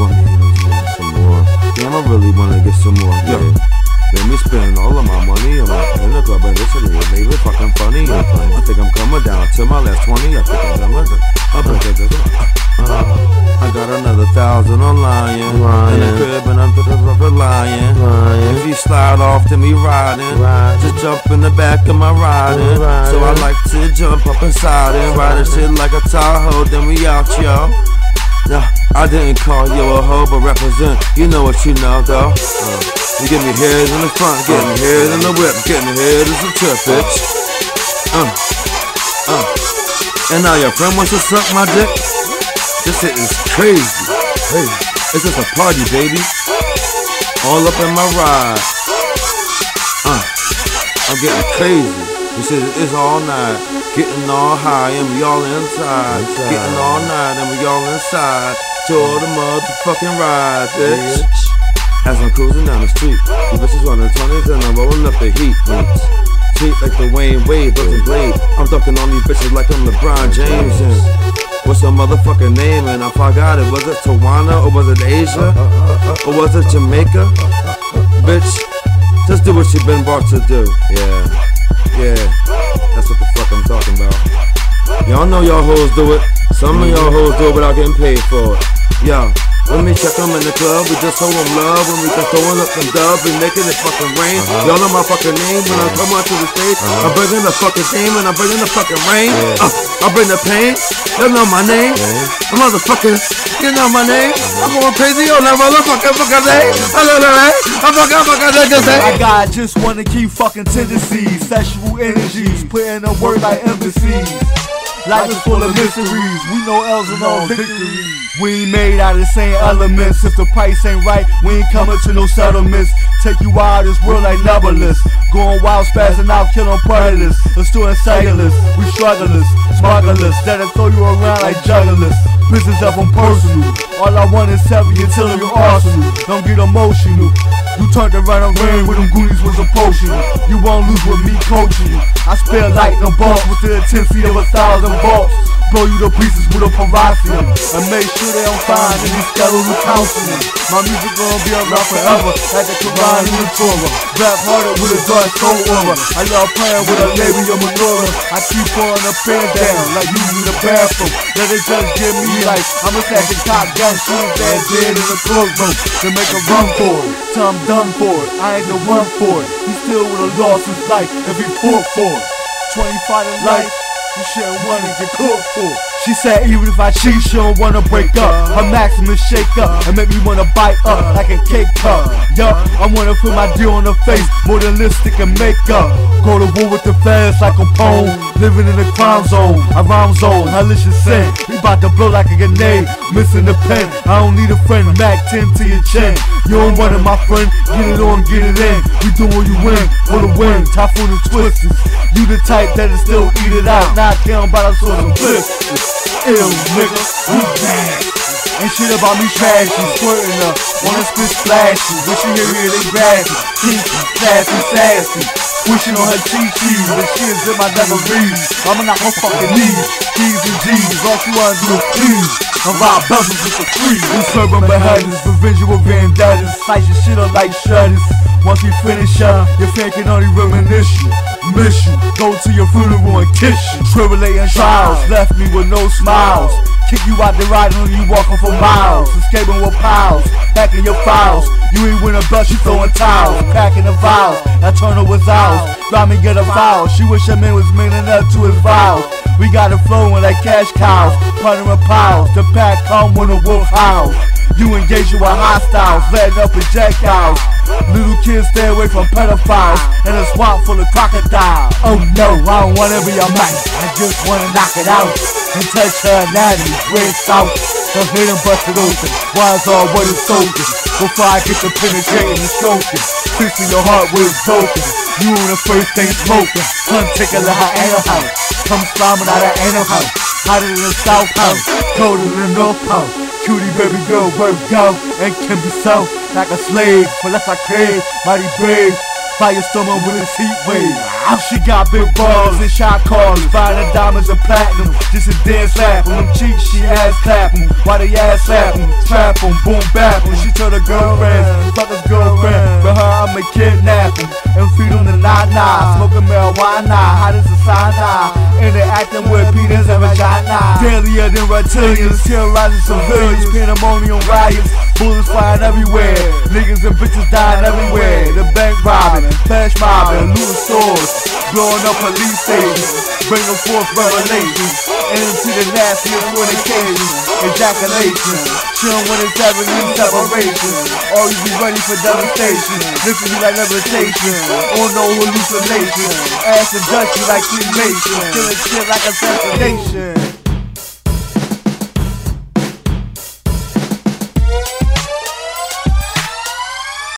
wanna get some more. Damn, I really wanna get some more. Yeah. Let me spend all of my money on my in the club and this city. It made fucking funny. I think I'm coming down to my last 20. I think I'm coming down. I bet that this. Uh, I got another thousand on lying. In the crib and I'm a lying. If you slide off to me riding, just jump in the back of my riding. So I like to jump up inside and ride a shit like a Tahoe. Then we out, yo. Nah, I didn't call you a hoe, but represent. You know what you know, though. Uh, you get me head in the front, get me head in the whip, get me head as a trip, bitch. Uh, uh. And now your friend wants to suck my dick? This shit is crazy. Crazy. It's just a party, baby. All up in my ride. Uh, I'm getting crazy. This shit is all night. Getting all high and we all inside. Inside. Getting all night and we all inside. To all the motherfucking ride, bitch. As I'm cruising down the street, the bitches running 20s and I'm rolling up the heat. Sweet like the Wayne Wade, buzzing blade. I'm dunking on these bitches like I'm LeBron James. And what's your motherfucking name? And I forgot it. Was it Tawana or was it Asia? Or was it Jamaica? Bitch, just do what you been brought to do. Yeah, yeah. That's what the fuck I'm talking about. Y'all know y'all hoes do it. Some of y'all hoes do it without getting paid for it. Yo, when we check them in the club, we just show them love. When we just throwing up some dubs and making it fucking rain. Uh-huh. Y'all know my fucking name when I uh-huh. come onto the stage. Uh-huh. I'm bringing the fucking team and I'm bringing the fucking rain. Uh, I bring the pain. You know my name. I'm motherfucking, you know my name. I'm going crazy on that motherfucking fucking name. I know that. I'm fucking fucking niggas. I got just wanna keep fucking tendencies, sexual energies, putting a word like embassies. Life is full of mysteries, we know L's and all victories. We ain't made out of the same elements. If the price ain't right, we ain't coming to no settlements. Take you out of this world like nebulous. Going wild, spazzing out, killing predators. Let's do cellulas. We strugglers, smugglers. That'll throw you around like jugglers. Business up on personal. All I want is heavy until your arsenal. Don't get emotional. You turned around and ran with them goonies was a potion. You won't lose with me coaching. I spare light and balls with the intensity of a thousand volts. Blow you to pieces with a Parasium And make sure they don't find any skeletal counseling My music gonna be around forever. Like the Quran and the Torah Rap harder with a dark cold aura. I love playing with a labia minora. I keep pouring a pen down like using the bathroom. Let it just give me like I'm a second top gun Shoot that dead in the courtroom To make a run for it. Till I'm done for it. I ain't the one for it. He still would have lost his life if he fought for it. 25 to life you shouldn't wanna get cooked for. She said even if I cheat, she don't wanna break up. Her Maximus shake up and make me wanna bite up like a cake cup. Yup, I wanna put my deal on her face more than lipstick and makeup. Go to war with the feds like a pone. Living in the crime zone, a rhyme zone, halicious sin. We bout to blow like a grenade, missing the pen. I don't need a friend, Mac 10 to your chin. You don't want it, my friend. Get it on, get it in. We do what you win, for the win. Typhoon and twisters. You the type that'll still eat it out. Not down by the sort of blisters. Ill nigga, we bad. Ain't shit about me trashy, squirting up, wanna spit splashy. Wish you hear it, they grassy, kinky, classy, sassy. Wishing on her cheese, but she is in my memories. I'ma knock her fucking knees, G's and G's. All she wanna do is please. I'm rob buzzers with the free. We serving beheadings, revenge with vendettas. Your shit up like shutters. Once we finish up, your fan can only reminisce you. Miss you, go to your funeral and kiss you. Tribulating trials, left me with no smiles. Kick you out the ride when you walking for miles. Escaping with piles, packing your files. You ain't win a belt, you throwing towels. Packing the vials, I turn her with ours. Drive me get a foul. She wish her man was meaning up to his vows. We got it flowing like cash cows, with piles. The pack come when the wolf howls. You engage with hostiles, letting up projectiles. Little kids stay away from pedophiles in a swamp full of crocodiles. Oh no, I don't wanna be a man. I just wanna knock it out and touch her anatomy. Red salt, the hit and bust it open. Why's all what it's soaking? Before I get to penetrating and stroking, fixing your heart where it's broken. You on the first thing smoking, hun tickle her anal house. Come slamming out of anal house. Hotter than the south house, colder than the north house. Cutie baby girl, work go and can be so like a slave, but less I crave, mighty brave. Firestormer with his heat wave. She got big balls and shot callers, buying diamonds and platinum. Just a dance slap them cheeks, she ass clapping. Why they ass slap them? Trap them, boom bap them. She told her girlfriend, fuck his girlfriend. For her, I'ma kidnap and feed the nana. Smoking marijuana, hot as a sauna. Interacting with penis and vagina. Deadlier than reptilians, terrorizing civilians. Pandemonium riots, bullets flying everywhere. Niggas and bitches dying everywhere. The bank robbing, flash mobbing, looting stores, blowing up police stations, bringing forth revelations, into the nastiest fornications, ejaculations, chilling when it's having new separations, always be ready for devastation, listen you like levitation, or no hallucination, ass and dusty like cremation, killing shit like assassination.